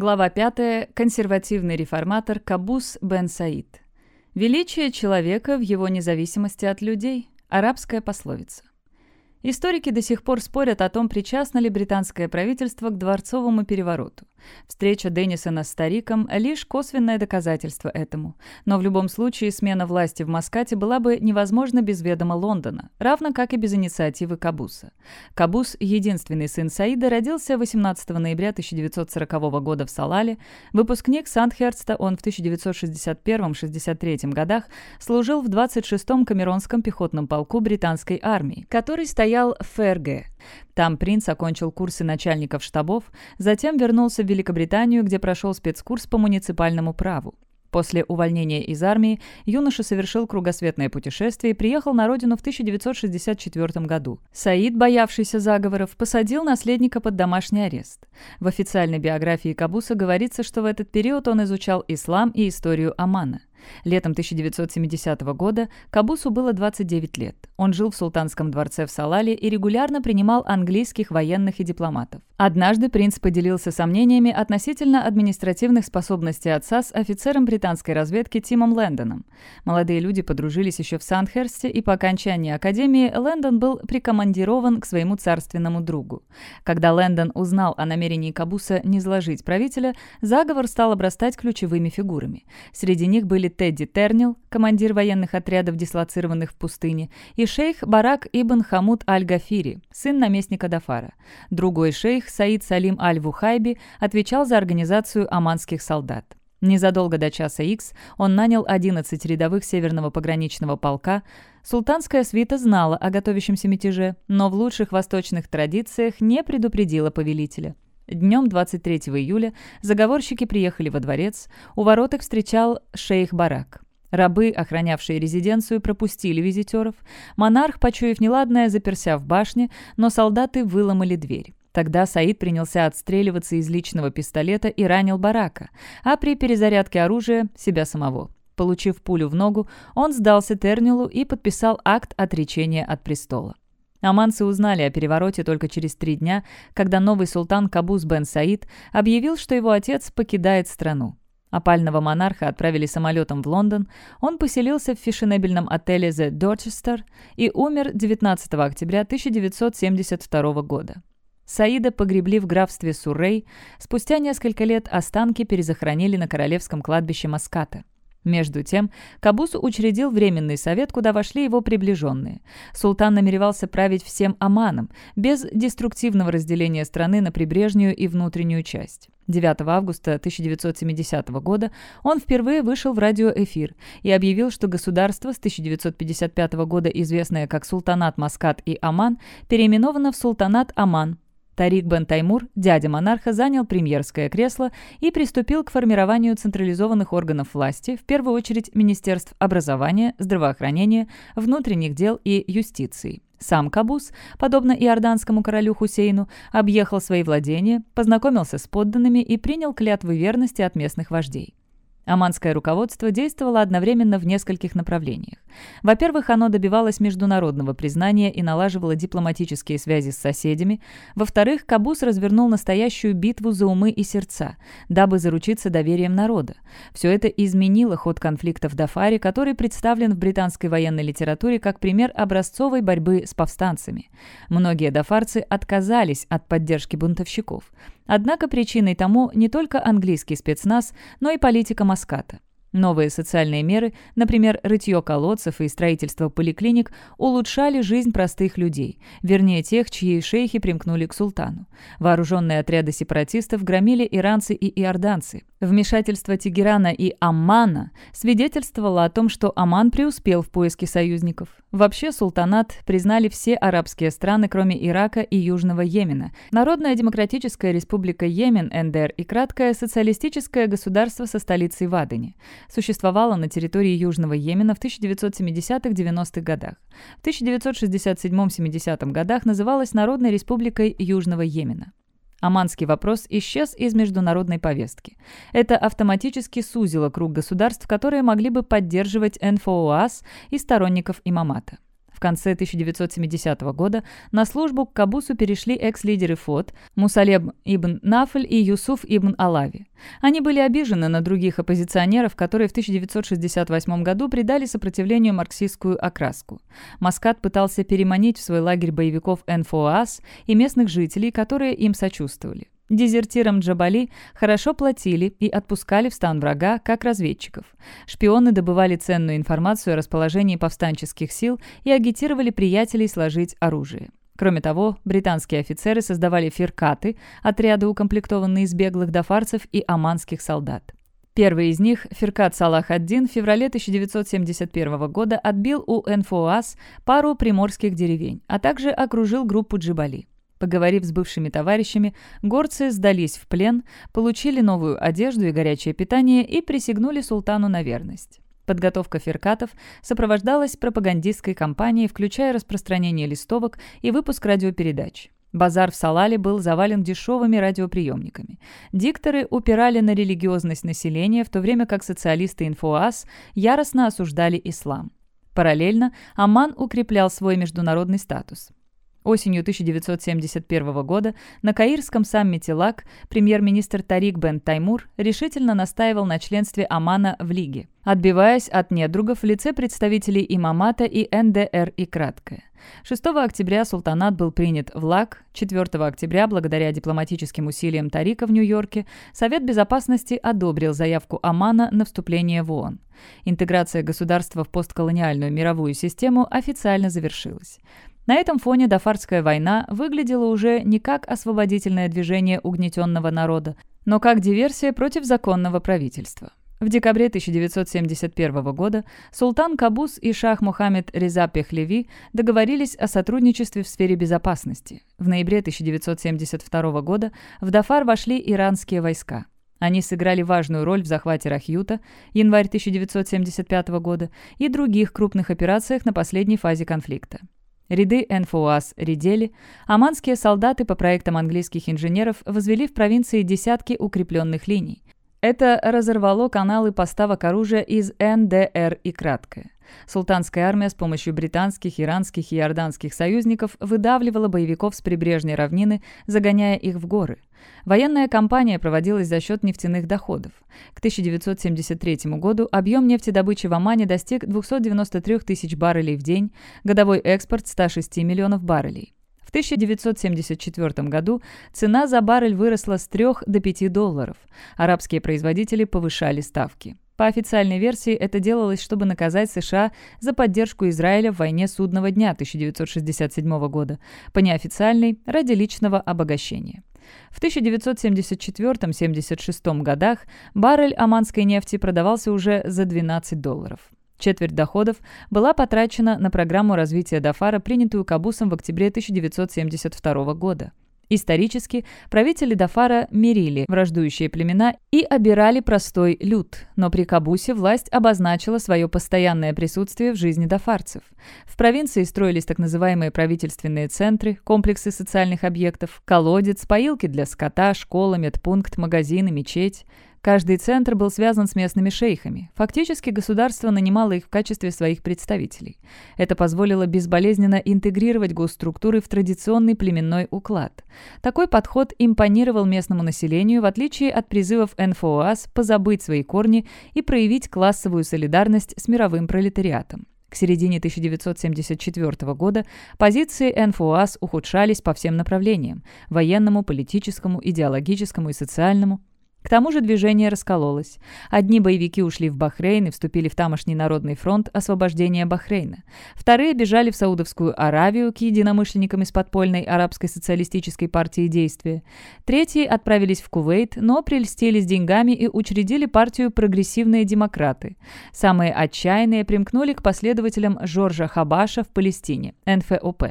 Глава 5. Консервативный реформатор Кабус бен Саид. Величие человека в его независимости от людей. Арабская пословица. Историки до сих пор спорят о том, причастно ли британское правительство к дворцовому перевороту. Встреча Деннисона с стариком – лишь косвенное доказательство этому. Но в любом случае смена власти в Маскате была бы невозможна без ведома Лондона, равно как и без инициативы Кабуса. Кабус, единственный сын Саида, родился 18 ноября 1940 года в Салале. Выпускник Сандхерста, он в 1961-63 годах служил в 26-м Камеронском пехотном полку британской армии, который стоял в Ферге. Там принц окончил курсы начальников штабов, затем вернулся в Великобританию, где прошел спецкурс по муниципальному праву. После увольнения из армии юноша совершил кругосветное путешествие и приехал на родину в 1964 году. Саид, боявшийся заговоров, посадил наследника под домашний арест. В официальной биографии Кабуса говорится, что в этот период он изучал ислам и историю Омана. Летом 1970 года Кабусу было 29 лет. Он жил в султанском дворце в Салале и регулярно принимал английских военных и дипломатов. Однажды принц поделился сомнениями относительно административных способностей отца с офицером британской разведки Тимом Лэндоном. Молодые люди подружились еще в Сандхерсте, и по окончании академии Лэндон был прикомандирован к своему царственному другу. Когда Лэндон узнал о намерении Кабуса не изложить правителя, заговор стал обрастать ключевыми фигурами. Среди них были Тедди Тернил, командир военных отрядов, дислоцированных в пустыне, и шейх Барак ибн Хамуд аль-Гафири, сын наместника Дафара. Другой шейх Саид Салим аль-Вухайби отвечал за организацию оманских солдат. Незадолго до часа Х он нанял 11 рядовых северного пограничного полка. Султанская свита знала о готовящемся мятеже, но в лучших восточных традициях не предупредила повелителя. Днем 23 июля заговорщики приехали во дворец. У ворот их встречал шейх Барак. Рабы, охранявшие резиденцию, пропустили визитеров. Монарх, почуяв неладное, заперся в башне, но солдаты выломали дверь. Тогда Саид принялся отстреливаться из личного пистолета и ранил Барака, а при перезарядке оружия – себя самого. Получив пулю в ногу, он сдался Тернилу и подписал акт отречения от престола. Аманцы узнали о перевороте только через три дня, когда новый султан Кабус бен Саид объявил, что его отец покидает страну. Опального монарха отправили самолетом в Лондон, он поселился в фешенебельном отеле «The Dorchester» и умер 19 октября 1972 года. Саида погребли в графстве Суррей, спустя несколько лет останки перезахоронили на королевском кладбище Маската. Между тем, Кабус учредил Временный совет, куда вошли его приближенные. Султан намеревался править всем Оманом, без деструктивного разделения страны на прибрежную и внутреннюю часть. 9 августа 1970 года он впервые вышел в радиоэфир и объявил, что государство с 1955 года, известное как Султанат Маскат и Оман, переименовано в Султанат Оман, Тарик бен Таймур, дядя монарха, занял премьерское кресло и приступил к формированию централизованных органов власти, в первую очередь Министерств образования, здравоохранения, внутренних дел и юстиции. Сам Кабус, подобно иорданскому королю Хусейну, объехал свои владения, познакомился с подданными и принял клятвы верности от местных вождей. Оманское руководство действовало одновременно в нескольких направлениях. Во-первых, оно добивалось международного признания и налаживало дипломатические связи с соседями. Во-вторых, Кабус развернул настоящую битву за умы и сердца, дабы заручиться доверием народа. Все это изменило ход конфликта в Дафаре, который представлен в британской военной литературе как пример образцовой борьбы с повстанцами. Многие дафарцы отказались от поддержки бунтовщиков. Однако причиной тому не только английский спецназ, но и политика Маската. Новые социальные меры, например, рытье колодцев и строительство поликлиник, улучшали жизнь простых людей, вернее тех, чьи шейхи примкнули к султану. Вооруженные отряды сепаратистов громили иранцы и иорданцы. Вмешательство Тегерана и Аммана свидетельствовало о том, что Аман преуспел в поиске союзников. Вообще султанат признали все арабские страны, кроме Ирака и Южного Йемена, Народная демократическая республика Йемен, НДР и краткое социалистическое государство со столицей в Адене. Существовало на территории Южного Йемена в 1970-90-х годах. В 1967-70 годах называлась Народной республикой Южного Йемена. Оманский вопрос исчез из международной повестки. Это автоматически сузило круг государств, которые могли бы поддерживать НФОАС и сторонников имамата. В конце 1970 года на службу к Кабусу перешли экс-лидеры ФОД Мусалеб ибн Нафль и Юсуф ибн Алави. Они были обижены на других оппозиционеров, которые в 1968 году придали сопротивлению марксистскую окраску. Маскат пытался переманить в свой лагерь боевиков НФОАС и местных жителей, которые им сочувствовали. Дезертирам Джабали хорошо платили и отпускали в стан врага, как разведчиков. Шпионы добывали ценную информацию о расположении повстанческих сил и агитировали приятелей сложить оружие. Кроме того, британские офицеры создавали фиркаты, отряды, укомплектованные из беглых дофарцев и оманских солдат. Первый из них, Фиркат Салах ад-Дин, в феврале 1971 года отбил у НФОАС пару приморских деревень, а также окружил группу Джибали. Поговорив с бывшими товарищами, горцы сдались в плен, получили новую одежду и горячее питание и присягнули султану на верность. Подготовка феркатов сопровождалась пропагандистской кампанией, включая распространение листовок и выпуск радиопередач. Базар в Салале был завален дешевыми радиоприемниками. Дикторы упирали на религиозность населения, в то время как социалисты Инфоас яростно осуждали ислам. Параллельно Аман укреплял свой международный статус. Осенью 1971 года на Каирском саммите ЛАК премьер-министр Тарик Бен Таймур решительно настаивал на членстве Омана в Лиге, отбиваясь от недругов в лице представителей имамата и НДР и краткое. 6 октября султанат был принят в ЛАК, 4 октября, благодаря дипломатическим усилиям Тарика в Нью-Йорке, Совет Безопасности одобрил заявку Омана на вступление в ООН. Интеграция государства в постколониальную мировую систему официально завершилась. На этом фоне Дафарская война выглядела уже не как освободительное движение угнетенного народа, но как диверсия против законного правительства. В декабре 1971 года султан Кабус и шах Мухаммед Реза Пехлеви договорились о сотрудничестве в сфере безопасности. В ноябре 1972 года в Дафар вошли иранские войска. Они сыграли важную роль в захвате Рахюта, январь 1975 года, и других крупных операциях на последней фазе конфликта. Ряды НФОАС редели, оманские солдаты по проектам английских инженеров возвели в провинции десятки укрепленных линий. Это разорвало каналы поставок оружия из НДР и краткое. Султанская армия с помощью британских, иранских и иорданских союзников выдавливала боевиков с прибрежной равнины, загоняя их в горы. Военная кампания проводилась за счет нефтяных доходов. К 1973 году объем нефтедобычи в Омане достиг 293 тысяч баррелей в день, годовой экспорт 106 миллионов баррелей. В 1974 году цена за баррель выросла с 3 до 5 долларов. Арабские производители повышали ставки. По официальной версии, это делалось, чтобы наказать США за поддержку Израиля в войне Судного дня 1967 года, по неофициальной – ради личного обогащения. В 1974-76 годах баррель оманской нефти продавался уже за 12 долларов. Четверть доходов была потрачена на программу развития Дафара, принятую Кабусом в октябре 1972 года. Исторически правители Дафара мирили враждующие племена и обирали простой люд, но при Кабусе власть обозначила свое постоянное присутствие в жизни дафарцев. В провинции строились так называемые правительственные центры, комплексы социальных объектов, колодец, поилки для скота, школа, медпункт, магазины, мечеть. Каждый центр был связан с местными шейхами. Фактически государство нанимало их в качестве своих представителей. Это позволило безболезненно интегрировать госструктуры в традиционный племенной уклад. Такой подход импонировал местному населению, в отличие от призывов НФОАС позабыть свои корни и проявить классовую солидарность с мировым пролетариатом. К середине 1974 года позиции НФОАС ухудшались по всем направлениям – военному, политическому, идеологическому и социальному. К тому же движение раскололось. Одни боевики ушли в Бахрейн и вступили в тамошний народный фронт освобождения Бахрейна. Вторые бежали в Саудовскую Аравию к единомышленникам из подпольной арабской социалистической партии действия. Третьи отправились в Кувейт, но прельстились деньгами и учредили партию «Прогрессивные демократы». Самые отчаянные примкнули к последователям Жоржа Хабаша в Палестине, НФОП.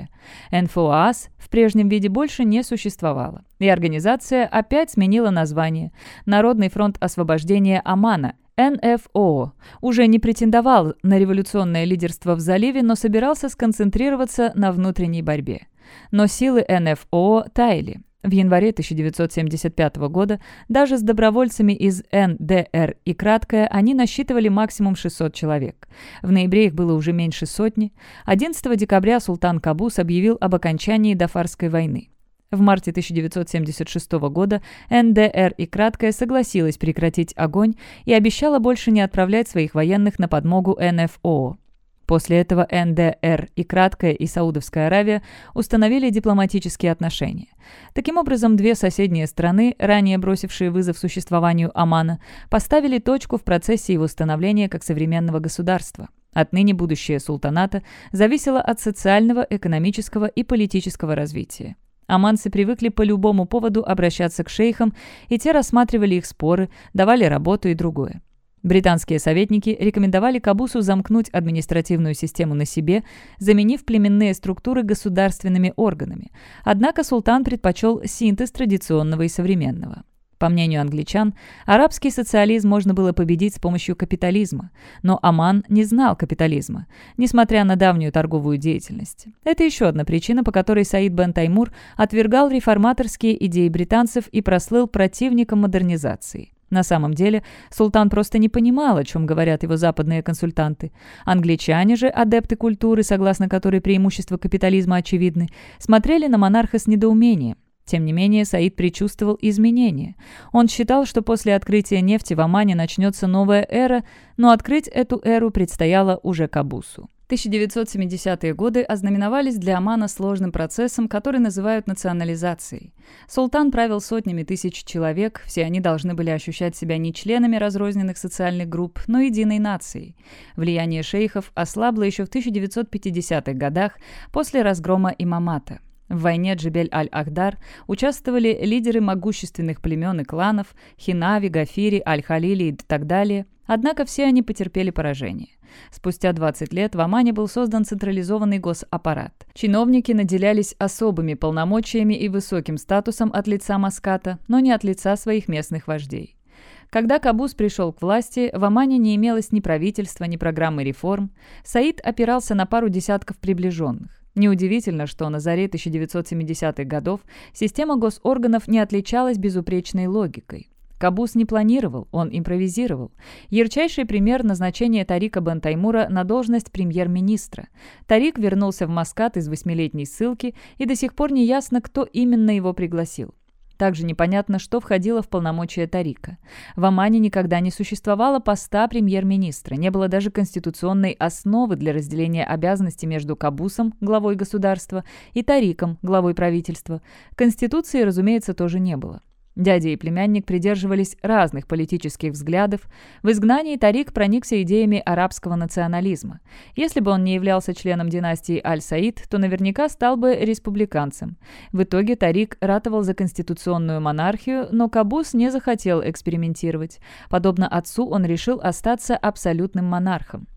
НФОАС в прежнем виде больше не существовало. И организация опять сменила название. Народный фронт освобождения Омана – НФО уже не претендовал на революционное лидерство в заливе, но собирался сконцентрироваться на внутренней борьбе. Но силы НФО таяли. В январе 1975 года даже с добровольцами из НДР и краткое они насчитывали максимум 600 человек. В ноябре их было уже меньше сотни. 11 декабря султан Кабус объявил об окончании Дафарской войны. В марте 1976 года НДР и краткое согласилась прекратить огонь и обещала больше не отправлять своих военных на подмогу НФО. После этого НДР и Краткая и Саудовская Аравия установили дипломатические отношения. Таким образом, две соседние страны, ранее бросившие вызов существованию Омана, поставили точку в процессе его становления как современного государства. Отныне будущее султаната зависело от социального, экономического и политического развития. Оманцы привыкли по любому поводу обращаться к шейхам, и те рассматривали их споры, давали работу и другое. Британские советники рекомендовали Кабусу замкнуть административную систему на себе, заменив племенные структуры государственными органами. Однако султан предпочел синтез традиционного и современного. По мнению англичан, арабский социализм можно было победить с помощью капитализма, но Оман не знал капитализма, несмотря на давнюю торговую деятельность. Это еще одна причина, по которой Саид бен Таймур отвергал реформаторские идеи британцев и прослыл противником модернизации. На самом деле, султан просто не понимал, о чем говорят его западные консультанты. Англичане же, адепты культуры, согласно которой преимущества капитализма очевидны, смотрели на монарха с недоумением. Тем не менее, Саид предчувствовал изменения. Он считал, что после открытия нефти в Омане начнется новая эра, но открыть эту эру предстояло уже Кабусу. 1970-е годы ознаменовались для Омана сложным процессом, который называют национализацией. Султан правил сотнями тысяч человек, все они должны были ощущать себя не членами разрозненных социальных групп, но единой нацией. Влияние шейхов ослабло еще в 1950-х годах после разгрома имамата. В войне Джебель-Аль-Ахдар участвовали лидеры могущественных племен и кланов Хинави, Гафири, Аль-Халили и так далее – Однако все они потерпели поражение. Спустя 20 лет в Омане был создан централизованный госаппарат. Чиновники наделялись особыми полномочиями и высоким статусом от лица Маската, но не от лица своих местных вождей. Когда Кабус пришел к власти, в Омане не имелось ни правительства, ни программы реформ. Саид опирался на пару десятков приближенных. Неудивительно, что на заре 1970-х годов система госорганов не отличалась безупречной логикой. Кабус не планировал, он импровизировал. Ярчайший пример назначения Тарика бен Таймура на должность премьер-министра. Тарик вернулся в Маскат из восьмилетней ссылки, и до сих пор не ясно, кто именно его пригласил. Также непонятно, что входило в полномочия Тарика. В Омане никогда не существовало поста премьер-министра, не было даже конституционной основы для разделения обязанностей между Кабусом, главой государства, и Тариком, главой правительства. Конституции, разумеется, тоже не было. Дядя и племянник придерживались разных политических взглядов. В изгнании Тарик проникся идеями арабского национализма. Если бы он не являлся членом династии Аль-Саид, то наверняка стал бы республиканцем. В итоге Тарик ратовал за конституционную монархию, но Кабус не захотел экспериментировать. Подобно отцу, он решил остаться абсолютным монархом.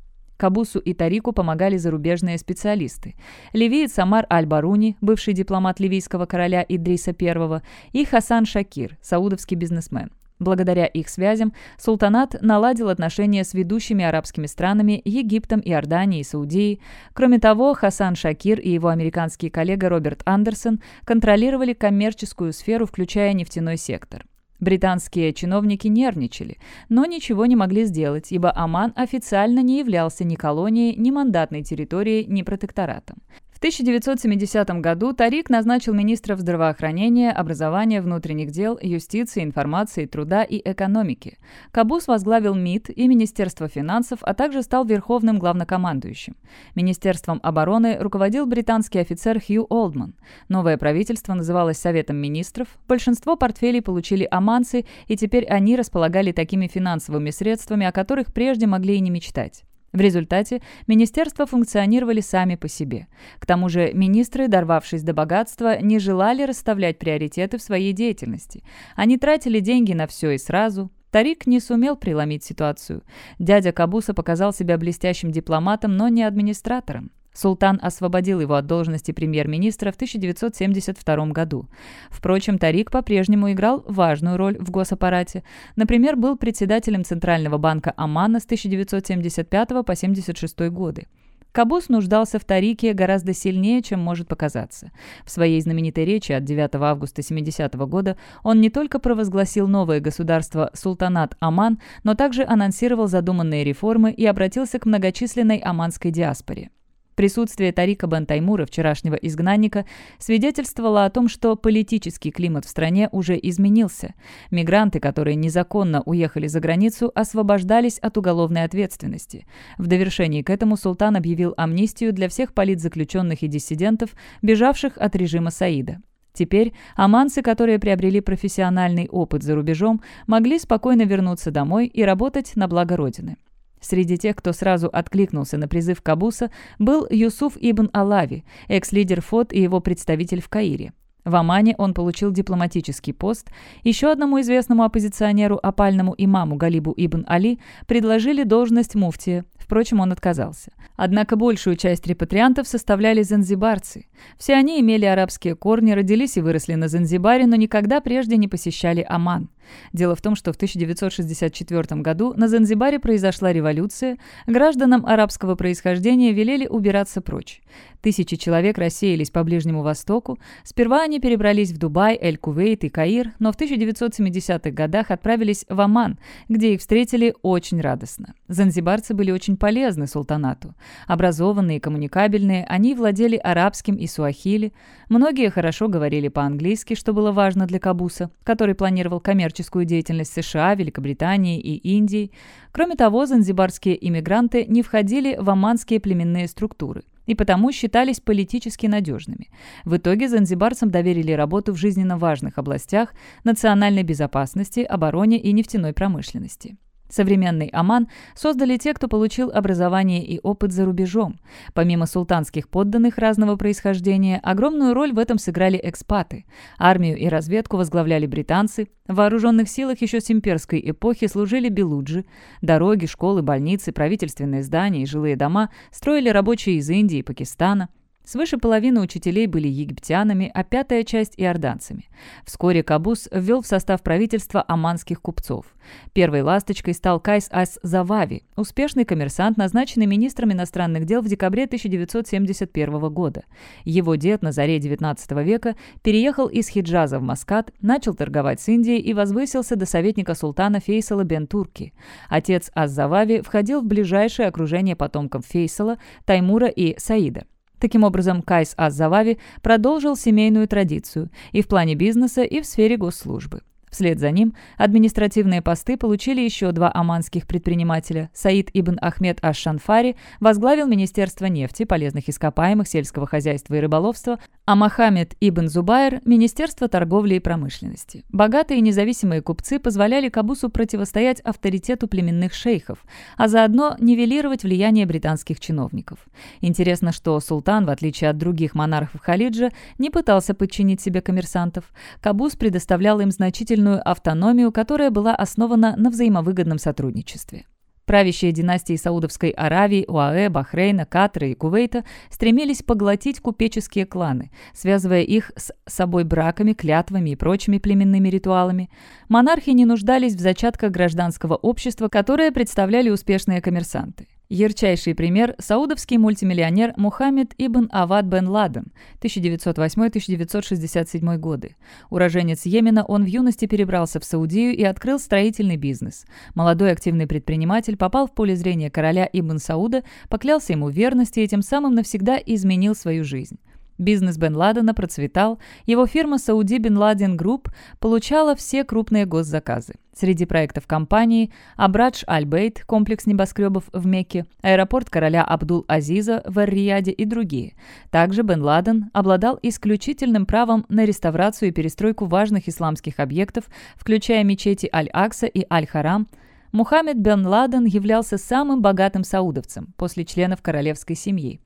Кабусу и Тарику помогали зарубежные специалисты. Ливиец Амар Аль-Баруни, бывший дипломат ливийского короля Идриса I, и Хасан Шакир, саудовский бизнесмен. Благодаря их связям султанат наладил отношения с ведущими арабскими странами Египтом, Иорданией и Саудией. Кроме того, Хасан Шакир и его американский коллега Роберт Андерсон контролировали коммерческую сферу, включая нефтяной сектор. Британские чиновники нервничали, но ничего не могли сделать, ибо Оман официально не являлся ни колонией, ни мандатной территорией, ни протекторатом. В 1970 году Тарик назначил министров здравоохранения, образования, внутренних дел, юстиции, информации, труда и экономики. Кабус возглавил МИД и Министерство финансов, а также стал верховным главнокомандующим. Министерством обороны руководил британский офицер Хью Олдман. Новое правительство называлось Советом министров. Большинство портфелей получили оманцы, и теперь они располагали такими финансовыми средствами, о которых прежде могли и не мечтать. В результате министерства функционировали сами по себе. К тому же министры, дорвавшись до богатства, не желали расставлять приоритеты в своей деятельности. Они тратили деньги на все и сразу. Тарик не сумел преломить ситуацию. Дядя Кабуса показал себя блестящим дипломатом, но не администратором. Султан освободил его от должности премьер-министра в 1972 году. Впрочем, Тарик по-прежнему играл важную роль в госаппарате. Например, был председателем Центрального банка Омана с 1975 по 1976 годы. Кабус нуждался в Тарике гораздо сильнее, чем может показаться. В своей знаменитой речи от 9 августа 70 -го года он не только провозгласил новое государство Султанат Аман, но также анонсировал задуманные реформы и обратился к многочисленной оманской диаспоре. Присутствие Тарика бен Таймура, вчерашнего изгнанника, свидетельствовало о том, что политический климат в стране уже изменился. Мигранты, которые незаконно уехали за границу, освобождались от уголовной ответственности. В довершении к этому султан объявил амнистию для всех политзаключенных и диссидентов, бежавших от режима Саида. Теперь аманцы, которые приобрели профессиональный опыт за рубежом, могли спокойно вернуться домой и работать на благо Родины. Среди тех, кто сразу откликнулся на призыв Кабуса, был Юсуф ибн Алави, экс-лидер ФОД и его представитель в Каире. В Омане он получил дипломатический пост. Еще одному известному оппозиционеру, опальному имаму Галибу ибн Али, предложили должность муфтия. Впрочем, он отказался. Однако большую часть репатриантов составляли занзибарцы. Все они имели арабские корни, родились и выросли на Занзибаре, но никогда прежде не посещали Оман. Дело в том, что в 1964 году на Занзибаре произошла революция, гражданам арабского происхождения велели убираться прочь. Тысячи человек рассеялись по Ближнему Востоку. Сперва они перебрались в Дубай, Эль-Кувейт и Каир, но в 1970-х годах отправились в Оман, где их встретили очень радостно. Занзибарцы были очень полезны султанату. Образованные и коммуникабельные, они владели арабским и суахили. Многие хорошо говорили по-английски, что было важно для Кабуса, который планировал коммерческую деятельность США, Великобритании и Индии. Кроме того, занзибарские иммигранты не входили в оманские племенные структуры и потому считались политически надежными. В итоге занзибарцам доверили работу в жизненно важных областях национальной безопасности, обороне и нефтяной промышленности. Современный Оман создали те, кто получил образование и опыт за рубежом. Помимо султанских подданных разного происхождения, огромную роль в этом сыграли экспаты. Армию и разведку возглавляли британцы. В вооруженных силах еще с имперской эпохи служили белуджи. Дороги, школы, больницы, правительственные здания и жилые дома строили рабочие из Индии и Пакистана. Свыше половины учителей были египтянами, а пятая часть – иорданцами. Вскоре Кабус ввел в состав правительства оманских купцов. Первой ласточкой стал Кайс Ас-Завави, успешный коммерсант, назначенный министром иностранных дел в декабре 1971 года. Его дед на заре XIX века переехал из Хиджаза в Маскат, начал торговать с Индией и возвысился до советника султана Фейсала бен Турки. Отец Ас-Завави входил в ближайшее окружение потомков Фейсала, Таймура и Саида. Таким образом, Кайс Аз-Завави продолжил семейную традицию и в плане бизнеса, и в сфере госслужбы. Вслед за ним административные посты получили еще два оманских предпринимателя. Саид ибн Ахмед Аш-Шанфари возглавил Министерство нефти, полезных ископаемых, сельского хозяйства и рыболовства, а Мохаммед ибн Зубайр – Министерство торговли и промышленности. Богатые и независимые купцы позволяли Кабусу противостоять авторитету племенных шейхов, а заодно нивелировать влияние британских чиновников. Интересно, что султан, в отличие от других монархов Халиджа, не пытался подчинить себе коммерсантов. Кабус предоставлял им значительную автономию, которая была основана на взаимовыгодном сотрудничестве. Правящие династии Саудовской Аравии, УАЭ, Бахрейна, Катара и Кувейта стремились поглотить купеческие кланы, связывая их с собой браками, клятвами и прочими племенными ритуалами. Монархи не нуждались в зачатках гражданского общества, которое представляли успешные коммерсанты. Ярчайший пример – саудовский мультимиллионер Мухаммед ибн Авад бен Ладен, 1908-1967 годы. Уроженец Йемена, он в юности перебрался в Саудию и открыл строительный бизнес. Молодой активный предприниматель попал в поле зрения короля Ибн Сауда, поклялся ему верности и тем самым навсегда изменил свою жизнь. Бизнес Бен Ладена процветал, его фирма Saudi Bin Laden Group получала все крупные госзаказы. Среди проектов компании Абрадж Аль-Бейт, комплекс небоскребов в Мекке, аэропорт короля Абдул-Азиза в Эр-Рияде и другие. Также Бен Ладен обладал исключительным правом на реставрацию и перестройку важных исламских объектов, включая мечети Аль-Акса и Аль-Харам, Мухаммед бен Ладен являлся самым богатым саудовцем после членов королевской семьи.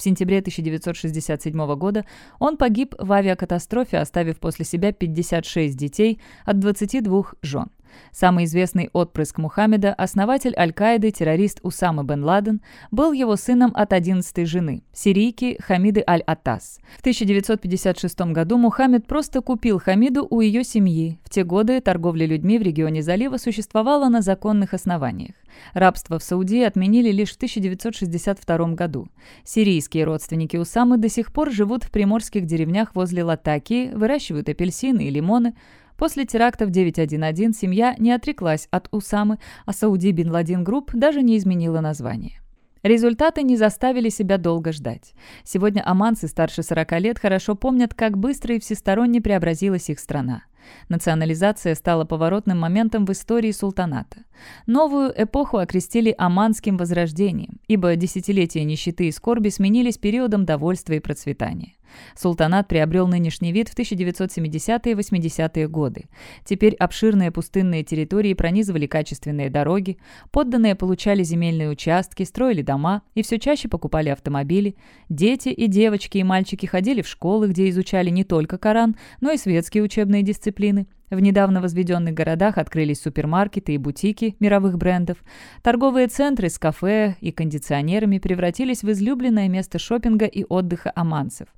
В сентябре 1967 года он погиб в авиакатастрофе, оставив после себя 56 детей от 22 жен. Самый известный отпрыск Мухаммеда, основатель Аль-Каиды, террорист Усама бен Ладен, был его сыном от 11-й жены, сирийки Хамиды Аль-Аттас. В 1956 году Мухаммед просто купил Хамиду у ее семьи. В те годы торговля людьми в регионе залива существовала на законных основаниях. Рабство в Саудии отменили лишь в 1962 году. Сирийские родственники Усамы до сих пор живут в приморских деревнях возле Латакии, выращивают апельсины и лимоны. После терактов 9.1.1 семья не отреклась от Усамы, а Сауди Бин Ладин Групп даже не изменила название. Результаты не заставили себя долго ждать. Сегодня оманцы старше 40 лет хорошо помнят, как быстро и всесторонне преобразилась их страна. Национализация стала поворотным моментом в истории султаната. Новую эпоху окрестили Оманским возрождением, ибо десятилетия нищеты и скорби сменились периодом довольства и процветания. Султанат приобрел нынешний вид в 1970-е 80-е годы. Теперь обширные пустынные территории пронизывали качественные дороги, подданные получали земельные участки, строили дома и все чаще покупали автомобили. Дети и девочки и мальчики ходили в школы, где изучали не только Коран, но и светские учебные дисциплины – в недавно возведенных городах открылись супермаркеты и бутики мировых брендов. Торговые центры с кафе и кондиционерами превратились в излюбленное место шопинга и отдыха оманцев.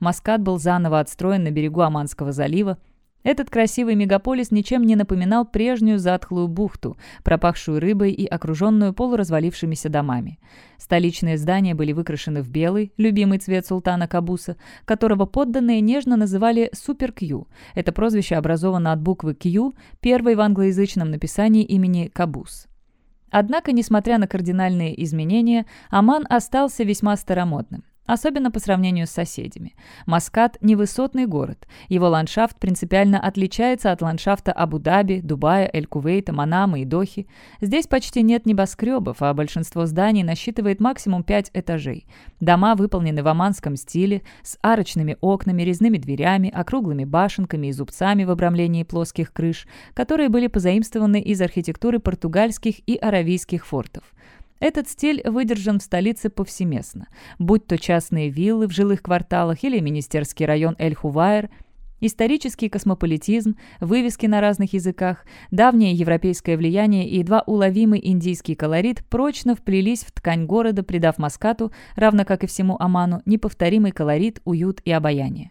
Маскат был заново отстроен на берегу Оманского залива, этот красивый мегаполис ничем не напоминал прежнюю затхлую бухту, пропахшую рыбой и окруженную полуразвалившимися домами. Столичные здания были выкрашены в белый, любимый цвет султана Кабуса, которого подданные нежно называли «Супер-Кью». Это прозвище образовано от буквы «Кью», первой в англоязычном написании имени Кабус. Однако, несмотря на кардинальные изменения, Аман остался весьма старомодным особенно по сравнению с соседями. Маскат – невысотный город. Его ландшафт принципиально отличается от ландшафта Абу-Даби, Дубая, Эль-Кувейта, Манамы и Дохи. Здесь почти нет небоскребов, а большинство зданий насчитывает максимум 5 этажей. Дома выполнены в оманском стиле, с арочными окнами, резными дверями, округлыми башенками и зубцами в обрамлении плоских крыш, которые были позаимствованы из архитектуры португальских и аравийских фортов. Этот стиль выдержан в столице повсеместно, будь то частные виллы в жилых кварталах или министерский район Эль-Хувайр, исторический космополитизм, вывески на разных языках, давнее европейское влияние и едва уловимый индийский колорит прочно вплелись в ткань города, придав Маскату, равно как и всему Оману, неповторимый колорит, уют и обаяние.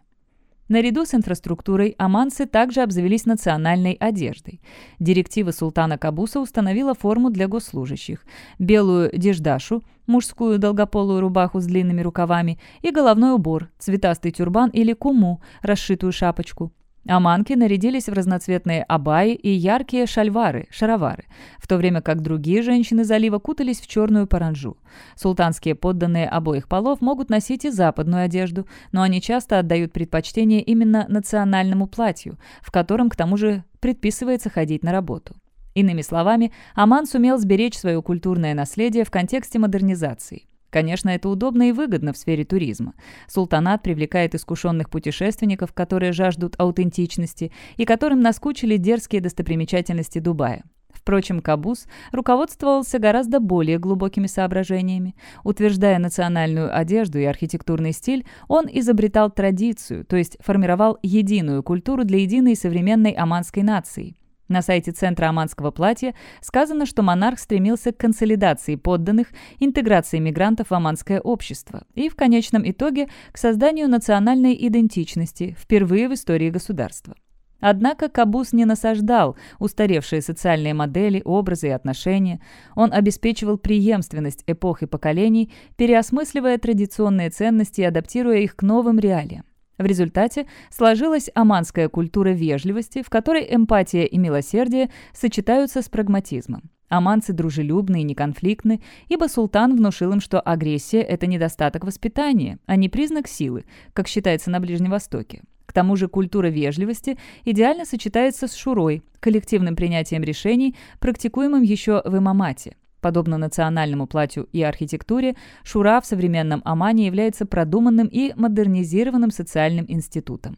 Наряду с инфраструктурой оманцы также обзавелись национальной одеждой. Директива султана Кабуса установила форму для госслужащих – белую деждашу, мужскую долгополую рубаху с длинными рукавами и головной убор, цветастый тюрбан или куму, расшитую шапочку. Аманки нарядились в разноцветные абаи и яркие шальвары, шаровары, в то время как другие женщины залива кутались в черную паранжу. Султанские подданные обоих полов могут носить и западную одежду, но они часто отдают предпочтение именно национальному платью, в котором к тому же предписывается ходить на работу. Иными словами, Аман сумел сберечь свое культурное наследие в контексте модернизации. Конечно, это удобно и выгодно в сфере туризма. Султанат привлекает искушенных путешественников, которые жаждут аутентичности и которым наскучили дерзкие достопримечательности Дубая. Впрочем, Кабус руководствовался гораздо более глубокими соображениями. Утверждая национальную одежду и архитектурный стиль, он изобретал традицию, то есть формировал единую культуру для единой современной оманской нации. На сайте Центра Оманского платья сказано, что монарх стремился к консолидации подданных, интеграции мигрантов в оманское общество и, в конечном итоге, к созданию национальной идентичности впервые в истории государства. Однако Кабус не насаждал устаревшие социальные модели, образы и отношения. Он обеспечивал преемственность эпох и поколений, переосмысливая традиционные ценности и адаптируя их к новым реалиям. В результате сложилась оманская культура вежливости, в которой эмпатия и милосердие сочетаются с прагматизмом. Оманцы дружелюбны и неконфликтны, ибо султан внушил им, что агрессия – это недостаток воспитания, а не признак силы, как считается на Ближнем Востоке. К тому же культура вежливости идеально сочетается с шурой, коллективным принятием решений, практикуемым еще в имамате. Подобно национальному платью и архитектуре, Шура в современном Омане является продуманным и модернизированным социальным институтом.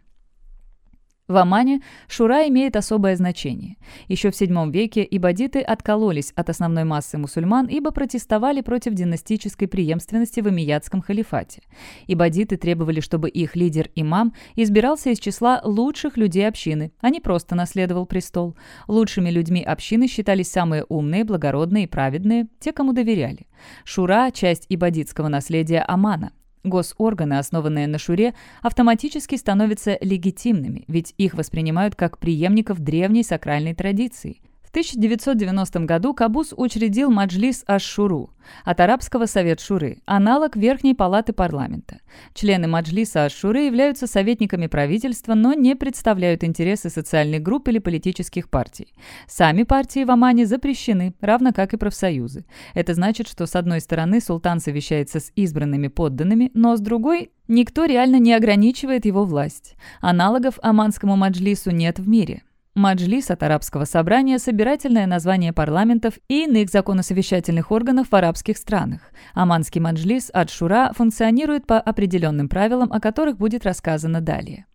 В Омане шура имеет особое значение. Еще в VII веке ибадиты откололись от основной массы мусульман, ибо протестовали против династической преемственности в Эмиятском халифате. Ибадиты требовали, чтобы их лидер-имам избирался из числа лучших людей общины, а не просто наследовал престол. Лучшими людьми общины считались самые умные, благородные и праведные, те, кому доверяли. Шура – часть ибадитского наследия Омана. Госорганы, основанные на Шуре, автоматически становятся легитимными, ведь их воспринимают как преемников древней сакральной традиции. 1990 году Кабус учредил Маджлис Аш-Шуру, от арабского Совет Шуры, аналог Верхней Палаты парламента. Члены Маджлиса Аш-Шуры являются советниками правительства, но не представляют интересы социальных групп или политических партий. Сами партии в Омане запрещены, равно как и профсоюзы. Это значит, что с одной стороны султан совещается с избранными подданными, но с другой никто реально не ограничивает его власть. Аналогов Оманскому Маджлису нет в мире. Маджлис от арабского собрания – собирательное название парламентов и иных законосовещательных органов в арабских странах. Аманский маджлис от Шура функционирует по определенным правилам, о которых будет рассказано далее.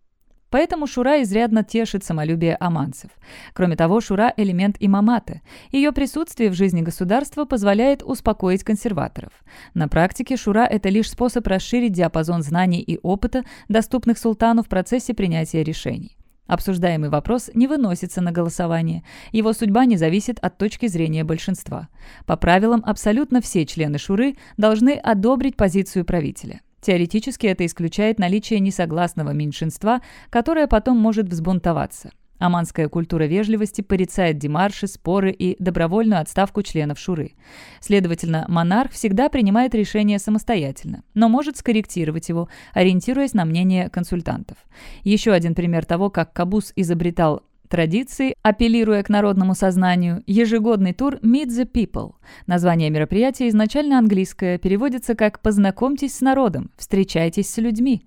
Поэтому Шура изрядно тешит самолюбие аманцев. Кроме того, Шура – элемент имамата. Ее присутствие в жизни государства позволяет успокоить консерваторов. На практике Шура – это лишь способ расширить диапазон знаний и опыта, доступных султану в процессе принятия решений. Обсуждаемый вопрос не выносится на голосование. Его судьба не зависит от точки зрения большинства. По правилам, абсолютно все члены Шуры должны одобрить позицию правителя. Теоретически это исключает наличие несогласного меньшинства, которое потом может взбунтоваться. Оманская культура вежливости порицает демарши, споры и добровольную отставку членов Шуры. Следовательно, монарх всегда принимает решение самостоятельно, но может скорректировать его, ориентируясь на мнение консультантов. Еще один пример того, как Кабус изобретал традиции, апеллируя к народному сознанию, ежегодный тур «Meet the People». Название мероприятия изначально английское, переводится как «Познакомьтесь с народом», «Встречайтесь с людьми».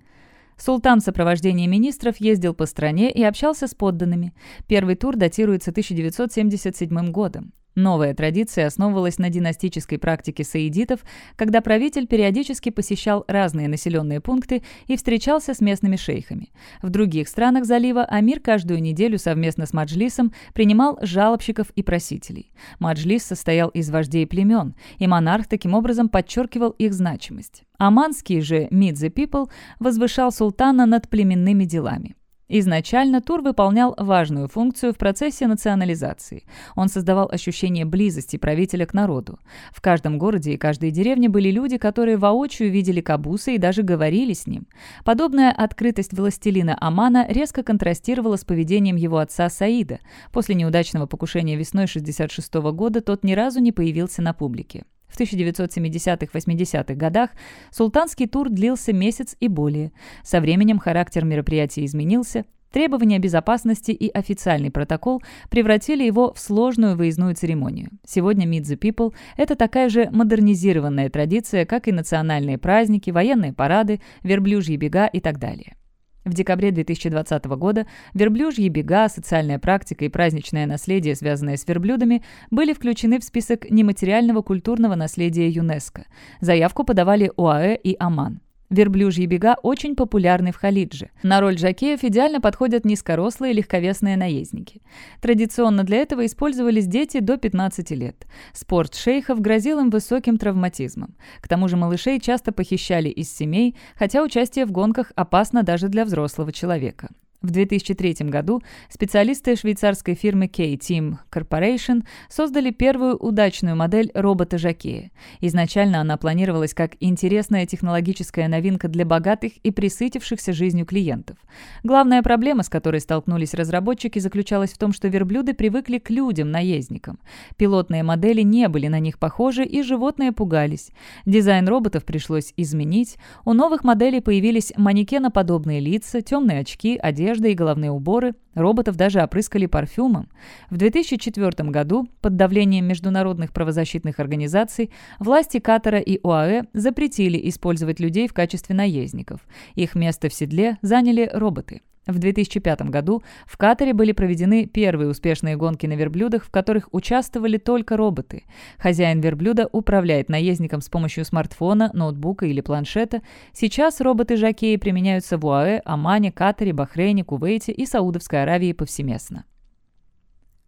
Султан в сопровождении министров ездил по стране и общался с подданными. Первый тур датируется 1977 годом. Новая традиция основывалась на династической практике саидитов, когда правитель периодически посещал разные населенные пункты и встречался с местными шейхами. В других странах залива Амир каждую неделю совместно с Маджлисом принимал жалобщиков и просителей. Маджлис состоял из вождей племен, и монарх таким образом подчеркивал их значимость. Аманский же «Meet the People» возвышал султана над племенными делами. Изначально тур выполнял важную функцию в процессе национализации. Он создавал ощущение близости правителя к народу. В каждом городе и каждой деревне были люди, которые воочию видели Кабуса и даже говорили с ним. Подобная открытость властелина Амана резко контрастировала с поведением его отца Саида. После неудачного покушения весной 66 года тот ни разу не появился на публике. В 1970-80-х годах султанский тур длился месяц и более. Со временем характер мероприятия изменился, Требования безопасности и официальный протокол превратили его в сложную выездную церемонию. Сегодня Meet the People – это такая же модернизированная традиция, как и национальные праздники, военные парады, верблюжьи бега и так далее. В декабре 2020 года верблюжьи бега, социальная практика и праздничное наследие, связанное с верблюдами, были включены в список нематериального культурного наследия ЮНЕСКО. Заявку подавали ОАЭ и ОМАН. Верблюжьи бега очень популярны в Халидже. На роль жакеев идеально подходят низкорослые легковесные наездники. Традиционно для этого использовались дети до 15 лет. Спорт шейхов грозил им высоким травматизмом. К тому же малышей часто похищали из семей, хотя участие в гонках опасно даже для взрослого человека. В 2003 году специалисты швейцарской фирмы K-Team Corporation создали первую удачную модель робота-жакея. Изначально она планировалась как интересная технологическая новинка для богатых и присытившихся жизнью клиентов. Главная проблема, с которой столкнулись разработчики, заключалась в том, что верблюды привыкли к людям-наездникам. Пилотные модели не были на них похожи, и животные пугались. Дизайн роботов пришлось изменить. У новых моделей появились манекеноподобные лица, темные очки, одежда, одежда и головные уборы, роботов даже опрыскали парфюмом. В 2004 году под давлением международных правозащитных организаций власти Катара и ОАЭ запретили использовать людей в качестве наездников. Их место в седле заняли роботы. В 2005 году в Катаре были проведены первые успешные гонки на верблюдах, в которых участвовали только роботы. Хозяин верблюда управляет наездником с помощью смартфона, ноутбука или планшета. Сейчас роботы-жокеи применяются в УАЭ, Омане, Катаре, Бахрейне, Кувейте и Саудовской Аравии повсеместно.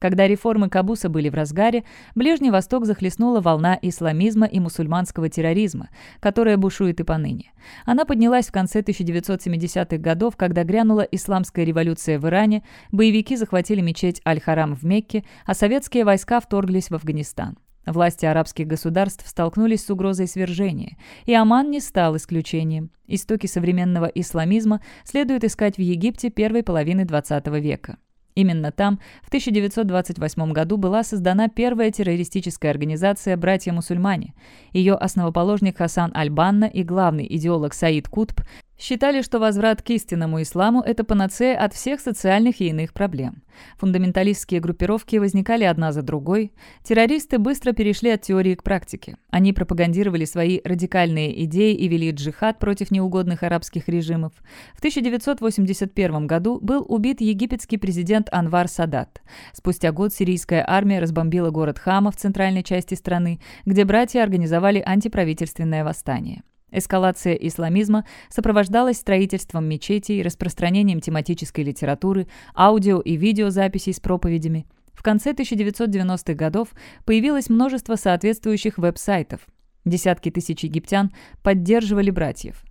Когда реформы Кабуса были в разгаре, Ближний Восток захлестнула волна исламизма и мусульманского терроризма, которая бушует и поныне. Она поднялась в конце 1970-х годов, когда грянула исламская революция в Иране, боевики захватили мечеть Аль-Харам в Мекке, а советские войска вторглись в Афганистан. Власти арабских государств столкнулись с угрозой свержения, и Оман не стал исключением. Истоки современного исламизма следует искать в Египте первой половины XX века. Именно там в 1928 году была создана первая террористическая организация «Братья-мусульмане». Ее основоположник Хасан Аль-Банна и главный идеолог Саид Кутб Считали, что возврат к истинному исламу – это панацея от всех социальных и иных проблем. Фундаменталистские группировки возникали одна за другой. Террористы быстро перешли от теории к практике. Они пропагандировали свои радикальные идеи и вели джихад против неугодных арабских режимов. В 1981 году был убит египетский президент Анвар Садат. Спустя год сирийская армия разбомбила город Хама в центральной части страны, где братья организовали антиправительственное восстание. Эскалация исламизма сопровождалась строительством мечетей, распространением тематической литературы, аудио и видеозаписей с проповедями. В конце 1990-х годов появилось множество соответствующих веб-сайтов. Десятки тысяч египтян поддерживали братьев.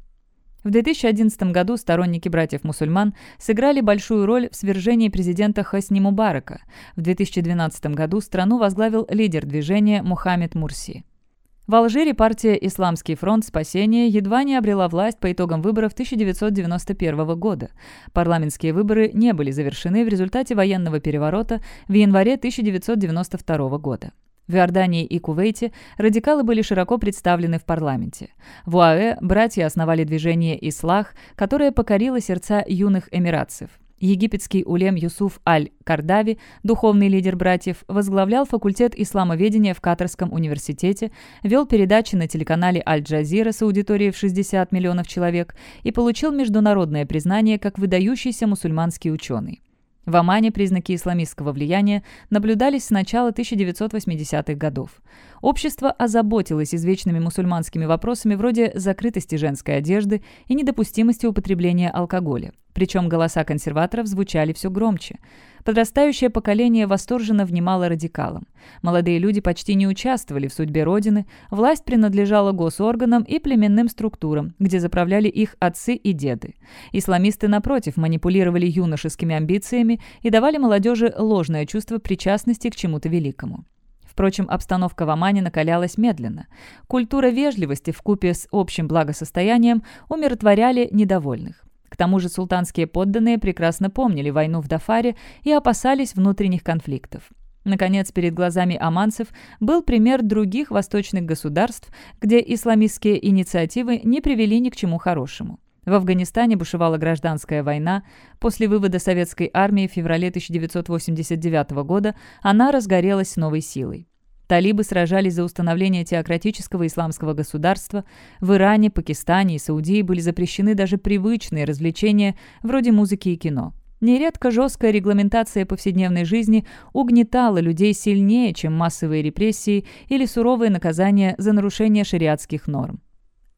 В 2011 году сторонники братьев-мусульман сыграли большую роль в свержении президента Хосни Мубарака. В 2012 году страну возглавил лидер движения Мухаммед Мурси. В Алжире партия «Исламский фронт спасения» едва не обрела власть по итогам выборов 1991 года. Парламентские выборы не были завершены в результате военного переворота в январе 1992 года. В Иордании и Кувейте радикалы были широко представлены в парламенте. В УАЭ братья основали движение «Ислах», которое покорило сердца юных эмиратцев. Египетский улем Юсуф Аль-Кардави, духовный лидер братьев, возглавлял факультет исламоведения в Катарском университете, вел передачи на телеканале Аль-Джазира с аудиторией в 60 миллионов человек и получил международное признание как выдающийся мусульманский ученый. В Омане признаки исламистского влияния наблюдались с начала 1980-х годов. Общество озаботилось извечными мусульманскими вопросами вроде закрытости женской одежды и недопустимости употребления алкоголя. Причем голоса консерваторов звучали все громче. Подрастающее поколение восторженно внимало радикалам. Молодые люди почти не участвовали в судьбе Родины, власть принадлежала госорганам и племенным структурам, где заправляли их отцы и деды. Исламисты, напротив, манипулировали юношескими амбициями и давали молодежи ложное чувство причастности к чему-то великому. Впрочем, обстановка в Омане накалялась медленно. Культура вежливости вкупе с общим благосостоянием умиротворяли недовольных. К тому же султанские подданные прекрасно помнили войну в Дафаре и опасались внутренних конфликтов. Наконец, перед глазами оманцев был пример других восточных государств, где исламистские инициативы не привели ни к чему хорошему. В Афганистане бушевала гражданская война. После вывода советской армии в феврале 1989 года она разгорелась новой силой. Талибы сражались за установление теократического исламского государства. В Иране, Пакистане и Саудии были запрещены даже привычные развлечения вроде музыки и кино. Нередко жесткая регламентация повседневной жизни угнетала людей сильнее, чем массовые репрессии или суровые наказания за нарушение шариатских норм.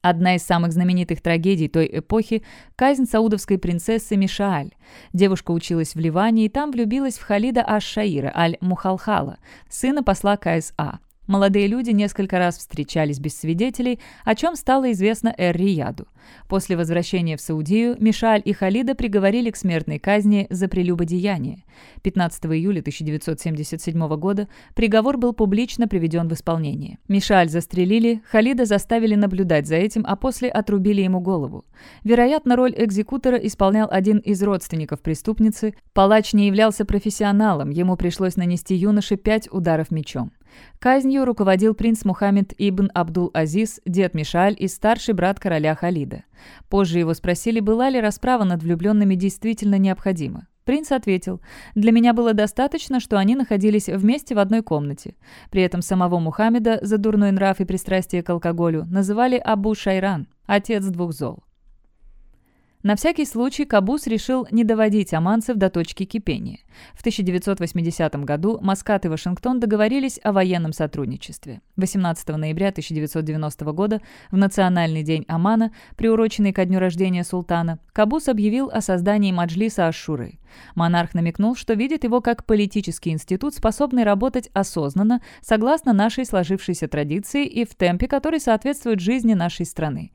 Одна из самых знаменитых трагедий той эпохи – казнь саудовской принцессы Мишааль. Девушка училась в Ливане и там влюбилась в Халида Аш-Шаира Аль-Мухалхала, сына посла КСА. Молодые люди несколько раз встречались без свидетелей, о чем стало известно Эр-Рияду. После возвращения в Саудию Мишаль и Халида приговорили к смертной казни за прелюбодеяние. 15 июля 1977 года приговор был публично приведен в исполнение. Мишаль застрелили, Халида заставили наблюдать за этим, а после отрубили ему голову. Вероятно, роль экзекутора исполнял один из родственников преступницы. Палач не являлся профессионалом, ему пришлось нанести юноше пять ударов мечом. Казнью руководил принц Мухаммед ибн Абдул-Азиз, дед Мишаль и старший брат короля Халида. Позже его спросили, была ли расправа над влюбленными действительно необходима. Принц ответил, «Для меня было достаточно, что они находились вместе в одной комнате». При этом самого Мухаммеда за дурной нрав и пристрастие к алкоголю называли Абу Шайран, отец двух зол. На всякий случай Кабус решил не доводить оманцев до точки кипения. В 1980 году Маскат и Вашингтон договорились о военном сотрудничестве. 18 ноября 1990 года, в Национальный день Омана, приуроченный ко дню рождения султана, Кабус объявил о создании Маджлиса Ашуры. Монарх намекнул, что видит его как политический институт, способный работать осознанно, согласно нашей сложившейся традиции и в темпе, который соответствует жизни нашей страны.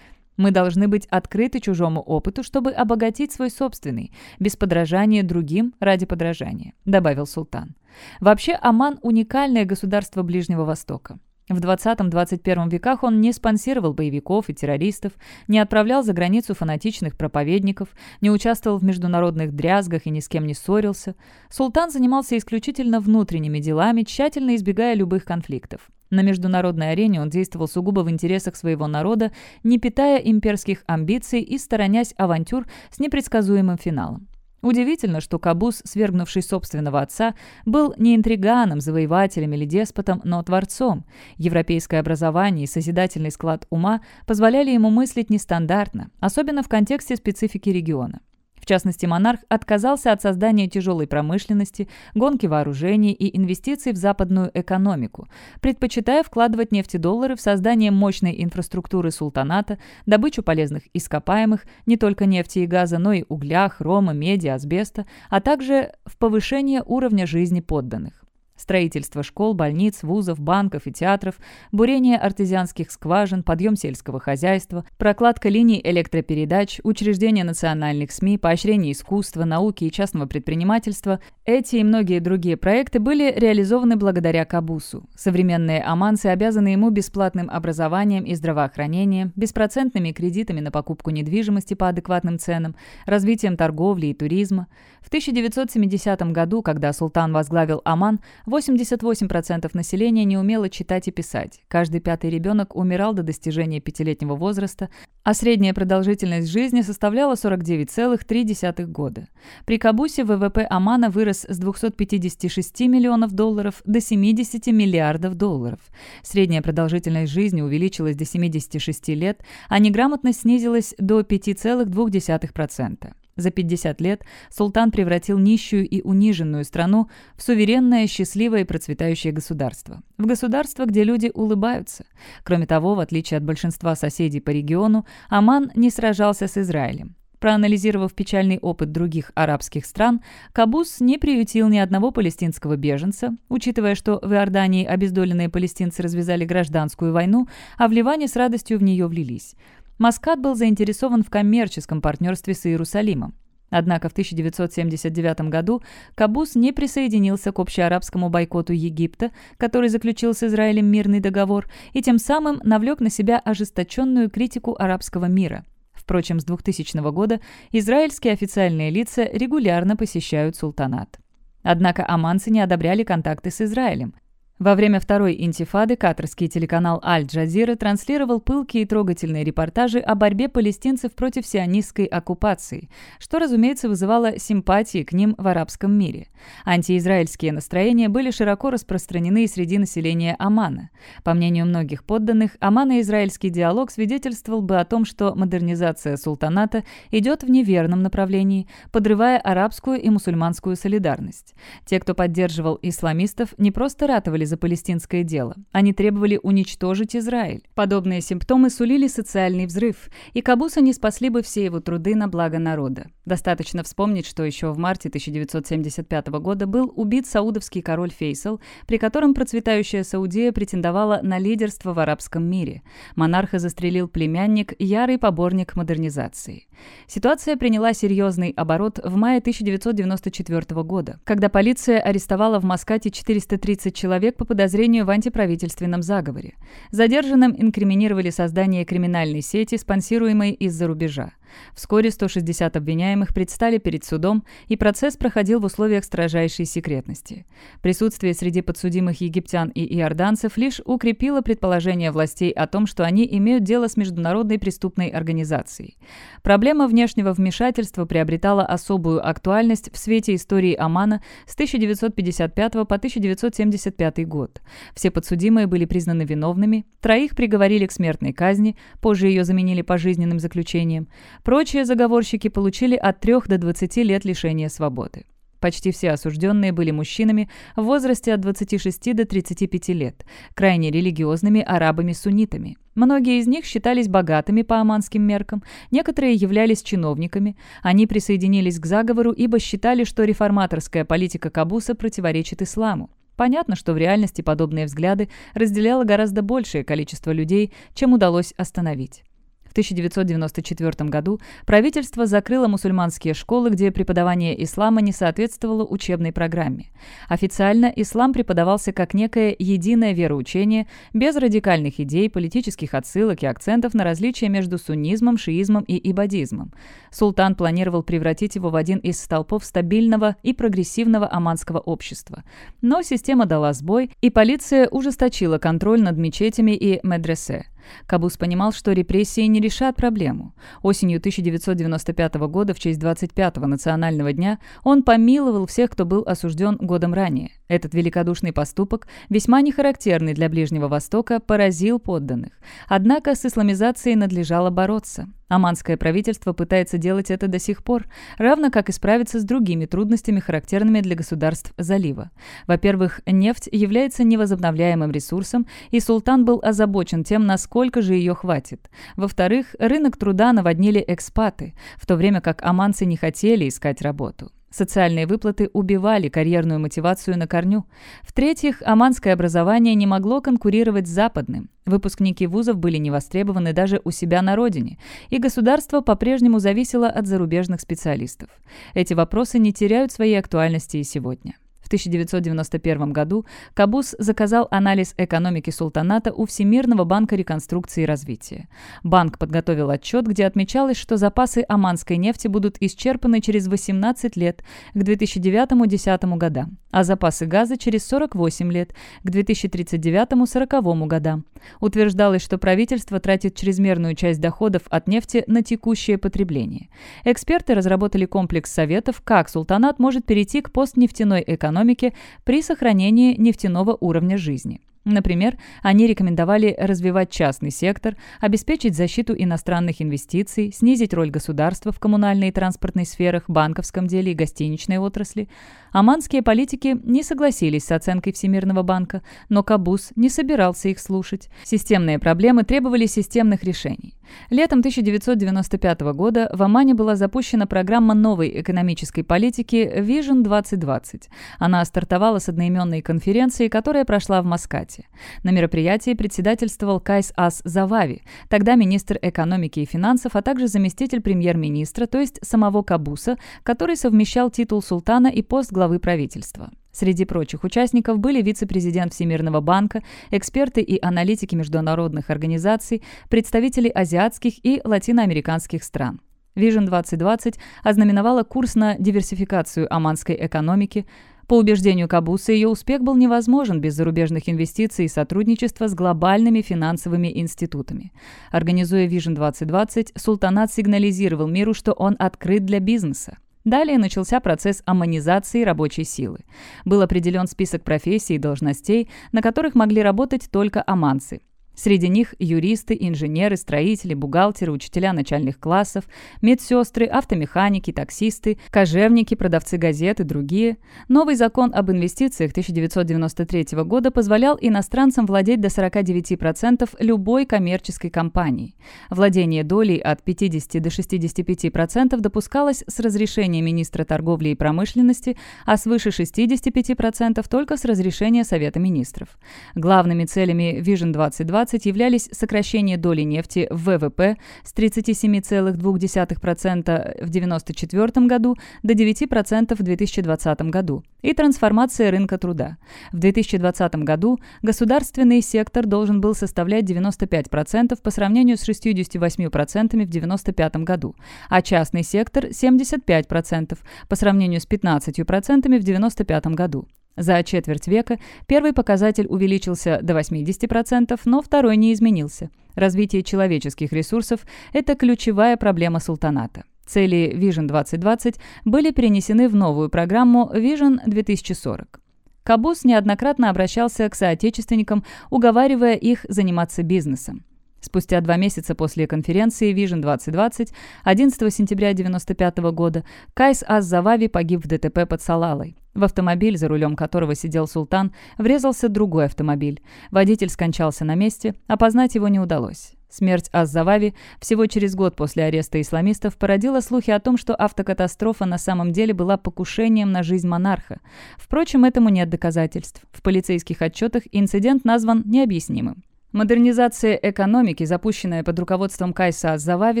Мы должны быть открыты чужому опыту, чтобы обогатить свой собственный, без подражания другим ради подражания», — добавил султан. Вообще, Оман – уникальное государство Ближнего Востока. В 20-21 веках он не спонсировал боевиков и террористов, не отправлял за границу фанатичных проповедников, не участвовал в международных дрязгах и ни с кем не ссорился. Султан занимался исключительно внутренними делами, тщательно избегая любых конфликтов. На международной арене он действовал сугубо в интересах своего народа, не питая имперских амбиций и сторонясь авантюр с непредсказуемым финалом. Удивительно, что Кабус, свергнувший собственного отца, был не интриганом, завоевателем или деспотом, но творцом. Европейское образование и созидательный склад ума позволяли ему мыслить нестандартно, особенно в контексте специфики региона. В частности, монарх отказался от создания тяжелой промышленности, гонки вооружений и инвестиций в западную экономику, предпочитая вкладывать нефтедоллары в создание мощной инфраструктуры султаната, добычу полезных ископаемых, не только нефти и газа, но и угля, хрома, меди, асбеста, а также в повышение уровня жизни подданных. Строительство школ, больниц, вузов, банков и театров, бурение артезианских скважин, подъем сельского хозяйства, прокладка линий электропередач, учреждение национальных СМИ, поощрение искусства, науки и частного предпринимательства – эти и многие другие проекты были реализованы благодаря Кабусу. Современные оманцы обязаны ему бесплатным образованием и здравоохранением, беспроцентными кредитами на покупку недвижимости по адекватным ценам, развитием торговли и туризма. В 1970 году, когда султан возглавил Оман, 88% населения не умело читать и писать. Каждый пятый ребенок умирал до достижения пятилетнего возраста, а средняя продолжительность жизни составляла 49,3 года. При Кабусе ВВП Омана вырос с 256 миллионов долларов до 70 миллиардов долларов. Средняя продолжительность жизни увеличилась до 76 лет, а неграмотность снизилась до 5,2%. За 50 лет султан превратил нищую и униженную страну в суверенное, счастливое и процветающее государство. В государство, где люди улыбаются. Кроме того, в отличие от большинства соседей по региону, Оман не сражался с Израилем. Проанализировав печальный опыт других арабских стран, Кабус не приютил ни одного палестинского беженца, учитывая, что в Иордании обездоленные палестинцы развязали гражданскую войну, а в Ливане с радостью в нее влились. Маскат был заинтересован в коммерческом партнерстве с Иерусалимом. Однако в 1979 году Кабус не присоединился к общеарабскому бойкоту Египта, который заключил с Израилем мирный договор, и тем самым навлек на себя ожесточенную критику арабского мира. Впрочем, с 2000 года израильские официальные лица регулярно посещают султанат. Однако аманцы не одобряли контакты с Израилем – во время второй интифады катарский телеканал Аль-Джазира транслировал пылкие и трогательные репортажи о борьбе палестинцев против сионистской оккупации, что, разумеется, вызывало симпатии к ним в арабском мире. Антиизраильские настроения были широко распространены среди населения Омана. По мнению многих подданных, Омано-израильский диалог свидетельствовал бы о том, что модернизация султаната идет в неверном направлении, подрывая арабскую и мусульманскую солидарность. Те, кто поддерживал исламистов, не просто ратовали за палестинское дело. Они требовали уничтожить Израиль. Подобные симптомы сулили социальный взрыв, и Кабуса не спасли бы все его труды на благо народа. Достаточно вспомнить, что еще в марте 1975 года был убит саудовский король Фейсал, при котором процветающая Саудия претендовала на лидерство в арабском мире. Монарха застрелил племянник, ярый поборник модернизации. Ситуация приняла серьезный оборот в мае 1994 года, когда полиция арестовала в Маскате 430 человек по подозрению в антиправительственном заговоре. Задержанным инкриминировали создание криминальной сети, спонсируемой из-за рубежа. Вскоре 160 обвиняемых предстали перед судом, и процесс проходил в условиях строжайшей секретности. Присутствие среди подсудимых египтян и иорданцев лишь укрепило предположение властей о том, что они имеют дело с международной преступной организацией. Проблема внешнего вмешательства приобретала особую актуальность в свете истории Омана с 1955 по 1975 год. Все подсудимые были признаны виновными, троих приговорили к смертной казни, позже ее заменили пожизненным заключением. Прочие заговорщики получили от 3 до 20 лет лишения свободы. Почти все осужденные были мужчинами в возрасте от 26 до 35 лет, крайне религиозными арабами-суннитами. Многие из них считались богатыми по оманским меркам, некоторые являлись чиновниками. Они присоединились к заговору, ибо считали, что реформаторская политика Кабуса противоречит исламу. Понятно, что в реальности подобные взгляды разделяло гораздо большее количество людей, чем удалось остановить. В 1994 году правительство закрыло мусульманские школы, где преподавание ислама не соответствовало учебной программе. Официально ислам преподавался как некое единое вероучение, без радикальных идей, политических отсылок и акцентов на различия между суннизмом, шиизмом и ибадизмом. Султан планировал превратить его в один из столпов стабильного и прогрессивного оманского общества. Но система дала сбой, и полиция ужесточила контроль над мечетями и медресе. Кабус понимал, что репрессии не решат проблему. Осенью 1995 года, в честь 25-го национального дня, он помиловал всех, кто был осужден годом ранее. Этот великодушный поступок, весьма нехарактерный для Ближнего Востока, поразил подданных. Однако с исламизацией надлежало бороться. Оманское правительство пытается делать это до сих пор, равно как и справиться с другими трудностями, характерными для государств залива. Во-первых, нефть является невозобновляемым ресурсом, и султан был озабочен тем, насколько же ее хватит. Во-вторых, рынок труда наводнили экспаты, в то время как оманцы не хотели искать работу. Социальные выплаты убивали карьерную мотивацию на корню. В-третьих, оманское образование не могло конкурировать с западным. Выпускники вузов были не востребованы даже у себя на родине, и государство по-прежнему зависело от зарубежных специалистов. Эти вопросы не теряют своей актуальности и сегодня. 1991 году Кабус заказал анализ экономики султаната у Всемирного банка реконструкции и развития. Банк подготовил отчет, где отмечалось, что запасы оманской нефти будут исчерпаны через 18 лет, к 2009-2010 годам, а запасы газа через 48 лет, к 2039-2040 годам. Утверждалось, что правительство тратит чрезмерную часть доходов от нефти на текущее потребление. Эксперты разработали комплекс советов, как султанат может перейти к постнефтяной экономике экономики при сохранении нефтяного уровня жизни. Например, они рекомендовали развивать частный сектор, обеспечить защиту иностранных инвестиций, снизить роль государства в коммунальной и транспортной сферах, банковском деле и гостиничной отрасли. Оманские политики не согласились с оценкой Всемирного банка, но Кабус не собирался их слушать. Системные проблемы требовали системных решений. Летом 1995 года в Омане была запущена программа новой экономической политики Vision 2020. Она стартовала с одноименной конференции, которая прошла в Маскате. На мероприятии председательствовал Кайс Ас Завави, тогда министр экономики и финансов, а также заместитель премьер-министра, то есть самого Кабуса, который совмещал титул султана и пост главы правительства. Среди прочих участников были вице-президент Всемирного банка, эксперты и аналитики международных организаций, представители азиатских и латиноамериканских стран. Vision 2020 ознаменовала курс на диверсификацию оманской экономики. По убеждению Кабуса, ее успех был невозможен без зарубежных инвестиций и сотрудничества с глобальными финансовыми институтами. Организуя Vision 2020, Султанат сигнализировал миру, что он открыт для бизнеса. Далее начался процесс аммонизации рабочей силы. Был определен список профессий и должностей, на которых могли работать только аманцы. Среди них юристы, инженеры, строители, бухгалтеры, учителя начальных классов, медсестры, автомеханики, таксисты, кожевники, продавцы газет и другие. Новый закон об инвестициях 1993 года позволял иностранцам владеть до 49% любой коммерческой компании. Владение долей от 50 до 65% допускалось с разрешения министра торговли и промышленности, а свыше 65% только с разрешения Совета министров. Главными целями Vision 2020 2020 являлись сокращение доли нефти в ВВП с 37,2% в 1994 году до 9% в 2020 году и трансформация рынка труда. В 2020 году государственный сектор должен был составлять 95% по сравнению с 68% в 1995 году, а частный сектор – 75% по сравнению с 15% в 1995 году. За четверть века первый показатель увеличился до 80%, но второй не изменился. Развитие человеческих ресурсов – это ключевая проблема султаната. Цели Vision 2020 были перенесены в новую программу Vision 2040. Кабус неоднократно обращался к соотечественникам, уговаривая их заниматься бизнесом. Спустя два месяца после конференции Vision 2020, 11 сентября 1995 года, Кайс Аз-Завави погиб в ДТП под Салалой. В автомобиль, за рулем которого сидел султан, врезался другой автомобиль. Водитель скончался на месте, опознать его не удалось. Смерть Аз-Завави всего через год после ареста исламистов породила слухи о том, что автокатастрофа на самом деле была покушением на жизнь монарха. Впрочем, этому нет доказательств. В полицейских отчетах инцидент назван необъяснимым. Модернизация экономики, запущенная под руководством Кайса Завави,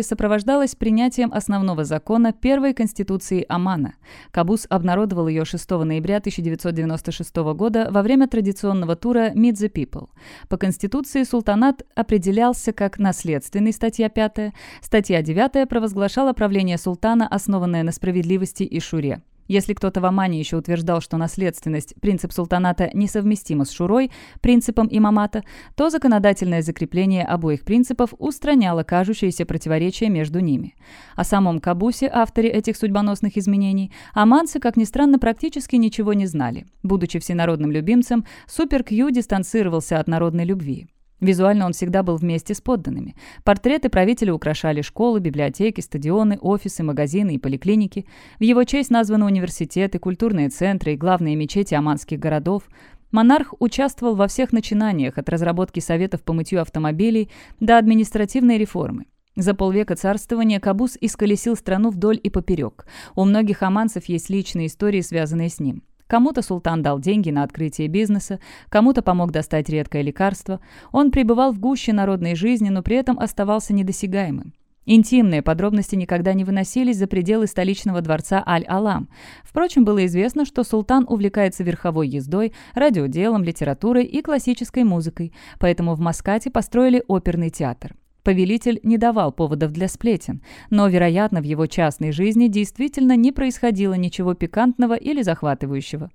сопровождалась принятием основного закона первой конституции Омана. Кабус обнародовал ее 6 ноября 1996 года во время традиционного тура «Meet the People». По конституции султанат определялся как наследственный, статья 5, статья 9 провозглашала правление султана, основанное на справедливости и шуре. Если кто-то в Омане еще утверждал, что наследственность, принцип султаната несовместима с шурой, принципом имамата, то законодательное закрепление обоих принципов устраняло кажущиеся противоречия между ними. О самом Кабусе, авторе этих судьбоносных изменений, оманцы, как ни странно, практически ничего не знали. Будучи всенародным любимцем, Супер Кью дистанцировался от народной любви. Визуально он всегда был вместе с подданными. Портреты правителя украшали школы, библиотеки, стадионы, офисы, магазины и поликлиники. В его честь названы университеты, культурные центры и главные мечети оманских городов. Монарх участвовал во всех начинаниях от разработки советов по мытью автомобилей до административной реформы. За полвека царствования Кабус исколесил страну вдоль и поперек. У многих оманцев есть личные истории, связанные с ним. Кому-то султан дал деньги на открытие бизнеса, кому-то помог достать редкое лекарство. Он пребывал в гуще народной жизни, но при этом оставался недосягаемым. Интимные подробности никогда не выносились за пределы столичного дворца Аль-Алам. Впрочем, было известно, что султан увлекается верховой ездой, радиоделом, литературой и классической музыкой, поэтому в Маскате построили оперный театр. Повелитель не давал поводов для сплетен, но, вероятно, в его частной жизни действительно не происходило ничего пикантного или захватывающего.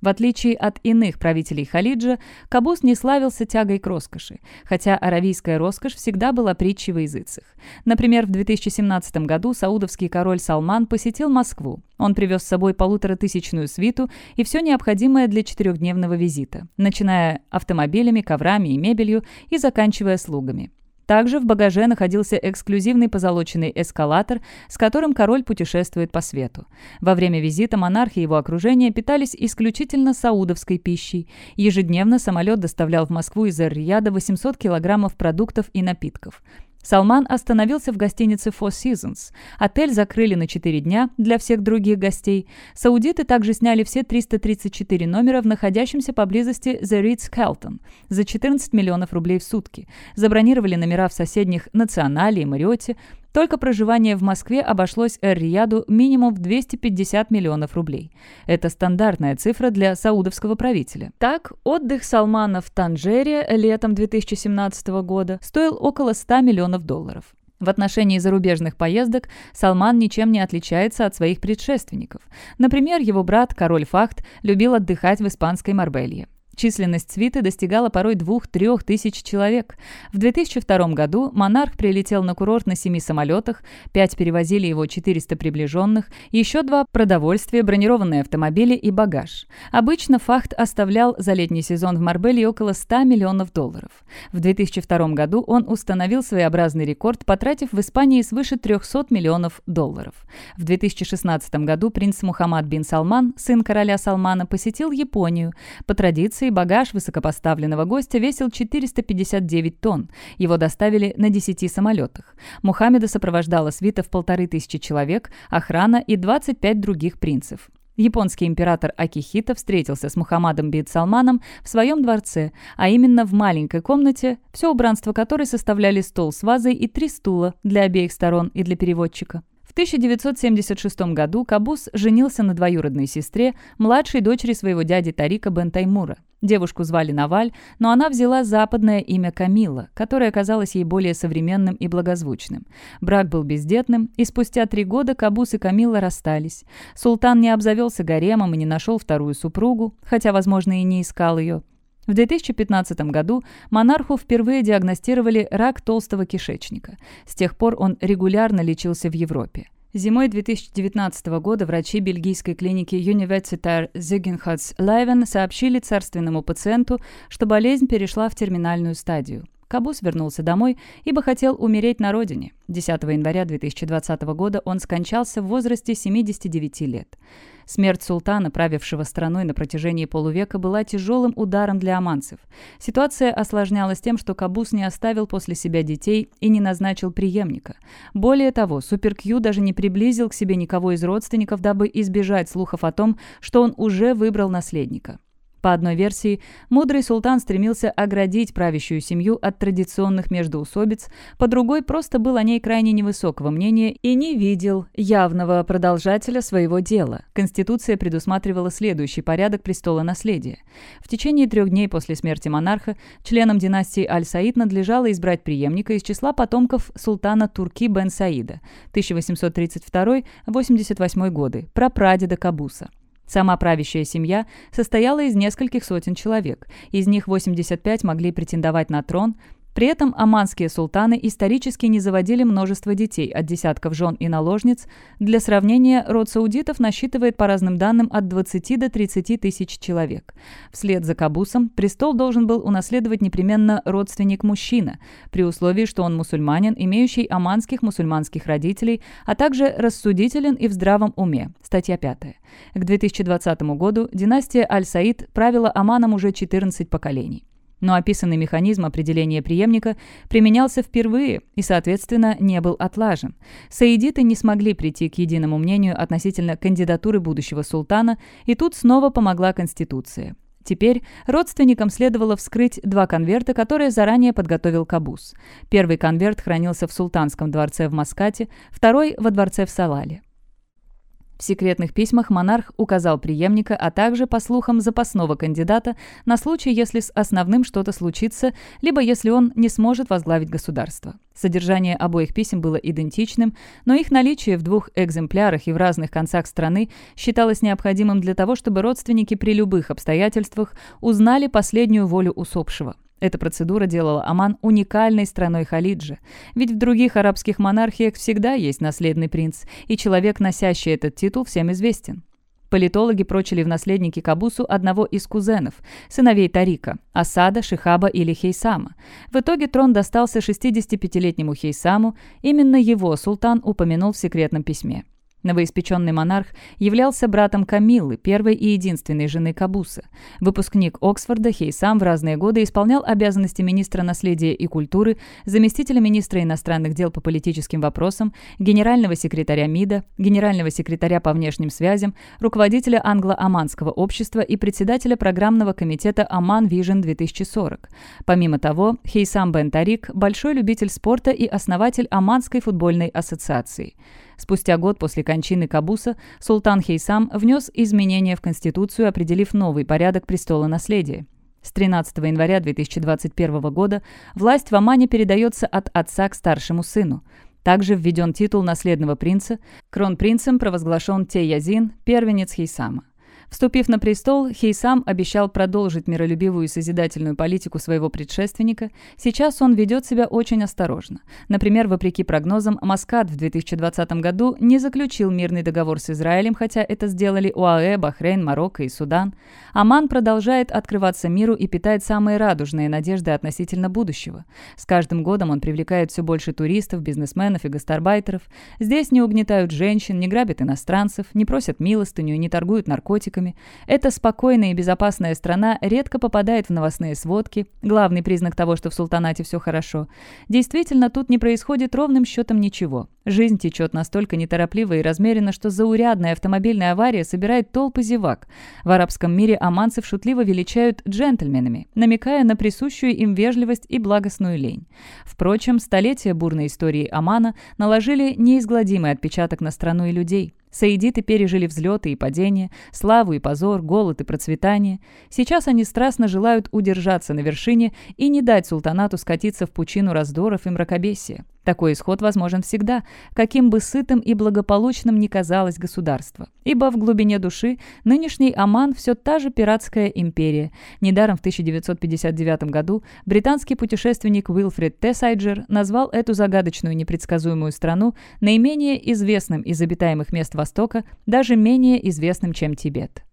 В отличие от иных правителей Халиджа, Кабус не славился тягой к роскоши, хотя аравийская роскошь всегда была притчей во языцах. Например, в 2017 году саудовский король Салман посетил Москву. Он привез с собой полуторатысячную свиту и все необходимое для четырехдневного визита, начиная автомобилями, коврами и мебелью и заканчивая слугами. Также в багаже находился эксклюзивный позолоченный эскалатор, с которым король путешествует по свету. Во время визита монарх и его окружение питались исключительно саудовской пищей. Ежедневно самолет доставлял в Москву из Эр-Рияда 800 килограммов продуктов и напитков. Салман остановился в гостинице Four Seasons. Отель закрыли на 4 дня для всех других гостей. Саудиты также сняли все 334 номера в находящемся поблизости The Ritz Carlton за 14 миллионов рублей в сутки. Забронировали номера в соседних Национале и Мариоте. Только проживание в Москве обошлось Эр-Рияду минимум в 250 миллионов рублей. Это стандартная цифра для саудовского правителя. Так, отдых Салмана в Танжере летом 2017 года стоил около 100 миллионов долларов. В отношении зарубежных поездок Салман ничем не отличается от своих предшественников. Например, его брат, король Фахт, любил отдыхать в испанской Марбелье. Численность свиты достигала порой 2-3 тысяч человек. В 2002 году монарх прилетел на курорт на семи самолетах, пять перевозили его 400 приближенных, еще два – продовольствие, бронированные автомобили и багаж. Обычно Фахт оставлял за летний сезон в Марбеле около 100 миллионов долларов. В 2002 году он установил своеобразный рекорд, потратив в Испании свыше 300 миллионов долларов. В 2016 году принц Мухаммад бин Салман, сын короля Салмана, посетил Японию. По традиции и багаж высокопоставленного гостя весил 459 тонн. Его доставили на 10 самолетах. Мухаммеда сопровождала свита в полторы тысячи человек, охрана и 25 других принцев. Японский император Акихита встретился с Мухаммадом бин Салманом в своем дворце, а именно в маленькой комнате, все убранство которой составляли стол с вазой и три стула для обеих сторон и для переводчика. В 1976 году Кабус женился на двоюродной сестре, младшей дочери своего дяди Тарика бен Таймура. Девушку звали Наваль, но она взяла западное имя Камила, которое казалось ей более современным и благозвучным. Брак был бездетным, и спустя три года Кабус и Камила расстались. Султан не обзавелся гаремом и не нашел вторую супругу, хотя, возможно, и не искал ее. В 2015 году монарху впервые диагностировали рак толстого кишечника. С тех пор он регулярно лечился в Европе. Зимой 2019 года врачи бельгийской клиники Universitair Ziegenhuis Leuven сообщили царственному пациенту, что болезнь перешла в терминальную стадию. Кабус вернулся домой, ибо хотел умереть на родине. 10 января 2020 года он скончался в возрасте 79 лет. Смерть султана, правившего страной на протяжении полувека, была тяжелым ударом для оманцев. Ситуация осложнялась тем, что Кабус не оставил после себя детей и не назначил преемника. Более того, Супер Кью даже не приблизил к себе никого из родственников, дабы избежать слухов о том, что он уже выбрал наследника. По одной версии, мудрый султан стремился оградить правящую семью от традиционных междоусобиц, по другой просто был о ней крайне невысокого мнения и не видел явного продолжателя своего дела. Конституция предусматривала следующий порядок престола наследия. В течение трех дней после смерти монарха членам династии Аль-Саид надлежало избрать преемника из числа потомков султана Турки бен Саида 1832-88 годы, прапрадеда Кабуса. Сама правящая семья состояла из нескольких сотен человек, из них 85 могли претендовать на трон, при этом оманские султаны исторически не заводили множество детей, от десятков жен и наложниц. Для сравнения, род саудитов насчитывает по разным данным от 20 до 30 тысяч человек. Вслед за Кабусом престол должен был унаследовать непременно родственник-мужчина, при условии, что он мусульманин, имеющий оманских мусульманских родителей, а также рассудителен и в здравом уме. Статья 5. К 2020 году династия Аль-Саид правила Оманом уже 14 поколений. Но описанный механизм определения преемника применялся впервые и, соответственно, не был отлажен. Саидиты не смогли прийти к единому мнению относительно кандидатуры будущего султана, и тут снова помогла Конституция. Теперь родственникам следовало вскрыть два конверта, которые заранее подготовил Кабус. Первый конверт хранился в Султанском дворце в Маскате, второй – во дворце в Салале. В секретных письмах монарх указал преемника, а также, по слухам, запасного кандидата на случай, если с основным что-то случится, либо если он не сможет возглавить государство. Содержание обоих писем было идентичным, но их наличие в двух экземплярах и в разных концах страны считалось необходимым для того, чтобы родственники при любых обстоятельствах узнали последнюю волю усопшего. Эта процедура делала Оман уникальной страной Халиджа, ведь в других арабских монархиях всегда есть наследный принц, и человек, носящий этот титул, всем известен. Политологи прочили в наследники Кабусу одного из кузенов, сыновей Тарика, Асада, Шихаба или Хейсама. В итоге трон достался 65-летнему Хейсаму, именно его султан упомянул в секретном письме. Новоиспеченный монарх являлся братом Камиллы, первой и единственной жены Кабуса. Выпускник Оксфорда, Хейсам в разные годы исполнял обязанности министра наследия и культуры, заместителя министра иностранных дел по политическим вопросам, генерального секретаря МИДа, генерального секретаря по внешним связям, руководителя англо-оманского общества и председателя программного комитета «Оман Vision 2040». Помимо того, Хейсам Бен Тарик – большой любитель спорта и основатель Оманской футбольной ассоциации – Спустя год после кончины Кабуса султан Хейсам внес изменения в Конституцию, определив новый порядок престола наследия. С 13 января 2021 года власть в Омане передается от отца к старшему сыну. Также введен титул наследного принца. Кронпринцем провозглашен Те Язин, первенец Хейсама. Вступив на престол, Хейсам обещал продолжить миролюбивую и созидательную политику своего предшественника. Сейчас он ведет себя очень осторожно. Например, вопреки прогнозам, Маскат в 2020 году не заключил мирный договор с Израилем, хотя это сделали УАЭ, Бахрейн, Марокко и Судан. Оман продолжает открываться миру и питает самые радужные надежды относительно будущего. С каждым годом он привлекает все больше туристов, бизнесменов и гастарбайтеров. Здесь не угнетают женщин, не грабят иностранцев, не просят милостыню, не торгуют наркотиками, наркотиками. Эта спокойная и безопасная страна редко попадает в новостные сводки, главный признак того, что в султанате все хорошо. Действительно, тут не происходит ровным счетом ничего. Жизнь течет настолько неторопливо и размеренно, что заурядная автомобильная авария собирает толпы зевак. В арабском мире оманцев шутливо величают джентльменами, намекая на присущую им вежливость и благостную лень. Впрочем, столетия бурной истории Омана наложили неизгладимый отпечаток на страну и людей. Саидиты пережили взлеты и падения, славу и позор, голод и процветание. Сейчас они страстно желают удержаться на вершине и не дать султанату скатиться в пучину раздоров и мракобесия. Такой исход возможен всегда, каким бы сытым и благополучным ни казалось государство. Ибо в глубине души нынешний Оман все та же пиратская империя. Недаром в 1959 году британский путешественник Уилфред Тессайджер назвал эту загадочную непредсказуемую страну наименее известным из обитаемых мест Востока, даже менее известным, чем Тибет.